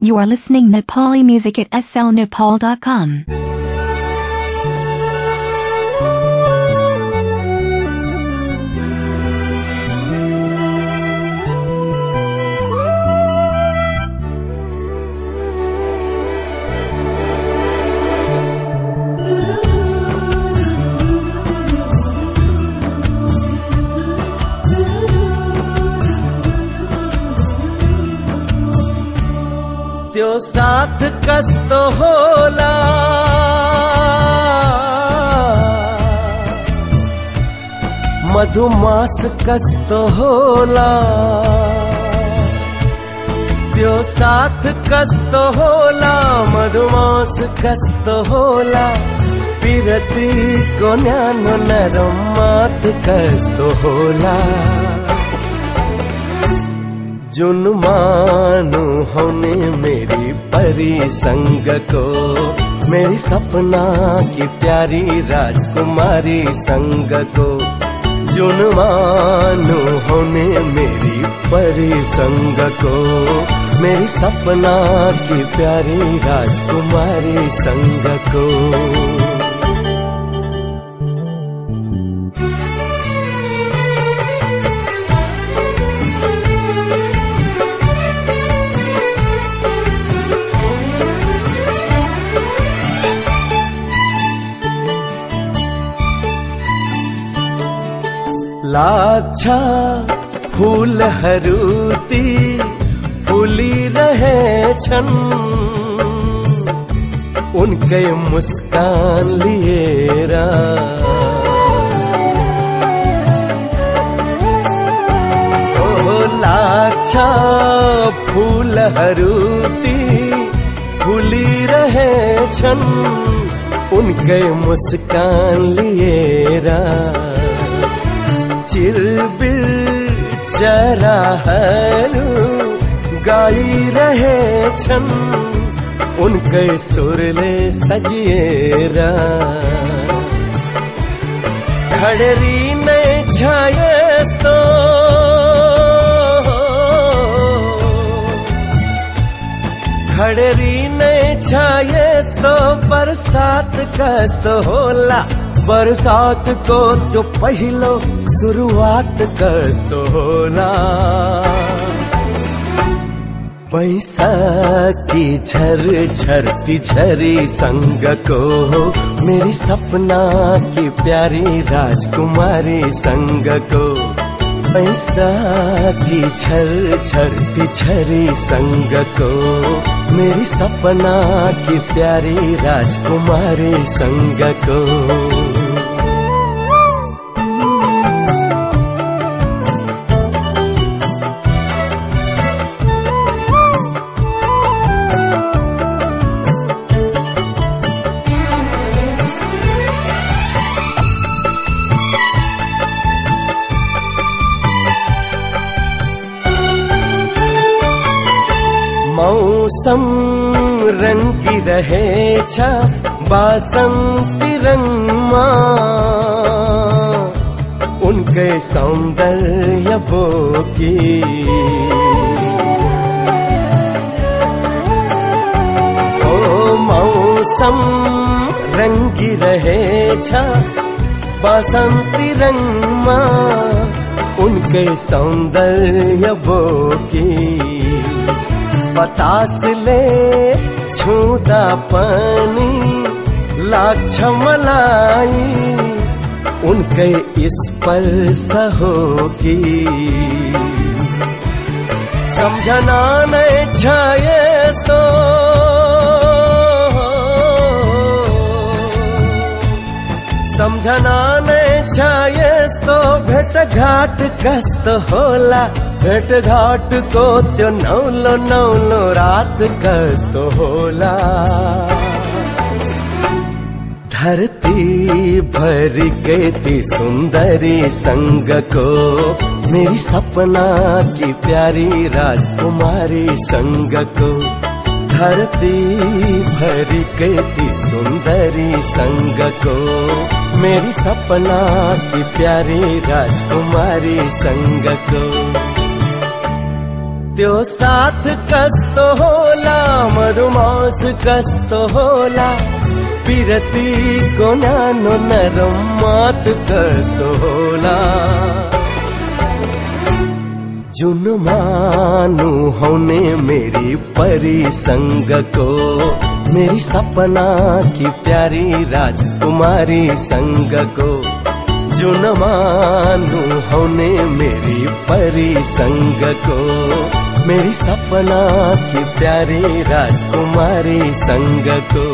You are listening Nepali music at slnepal.com. त्यो साथ कस्तो होला? मधुमास कस्तो होला? त्यो साथ कस्तो होला? मधुमास कस्तो होला? पिरतीको न्यानो नरम मात कस्तो होला? जुन मानु होने मेरी परी संग को मेरी सपना की प्यारी राजकुमारी संग को जुन मानु होने मेरी परी संग को मेरी सपना की प्यारी राजकुमारी संग को लाग्छ फुलहरू ती फुलिरहेछन्। उनकै मुस्कान लिएर। लाग्छ फुलहरू ती फुलिरहेछन्। उनकै मुस्कान लिएर। चिरबिर चराहरू गाइरहेछन् उनकै सुरले सजिएर खडरी नै छ यस्तो। खडरी नै छ यस्तो बरसात कस्तो होला? बरसातको त्यो पहिलो सुरुवात कस्तो होला बैसाखी झर झरती झरी संगको मेरी सपना की प्यारी राजकुमारी संगको। बैसाखी झर झरती झरी संगको। मेरी सपना की प्यारी राजकुमारी संगको। मौसम रङ्गी रहेछ बासन्ती रङमा उनकै सौन्दर्य बोकी ओ मौसम रङ्गी रहेछ बासन्ती रङमा उनकै सौन्दर्य बोकी बतासले छुँदा पनि लाग्छ मलाई। उनकै स्पर्श हो कि? सम्झना नै छ यस्तो। सम्झना नै छ यस्तो भेटघाट कस्तो होला? भेटघाटको त्यो नौलो नौलो रात कस्तो होला। धरती भरि ती सुन्दरी संगको मेरी सपना की प्यारी राजकुमारी संगको धरती भरि ती सुन्दरी संगको मेरी सपना की प्यारी राजकुमारी संगको त्यो साथ कस्तो होला? मधुमास कस्तो होला? पिरतीको न्यानो नरम मात कस्तो होला? जुन मानु हुने मेरी परिसङ्गको मेरी सपना कि प्यारी राजकुमारी सङ्गको जुन मानु हुने मेरी परिसङ्गको मेरी सपना कि प्यारी राजकुमारी सङ्गको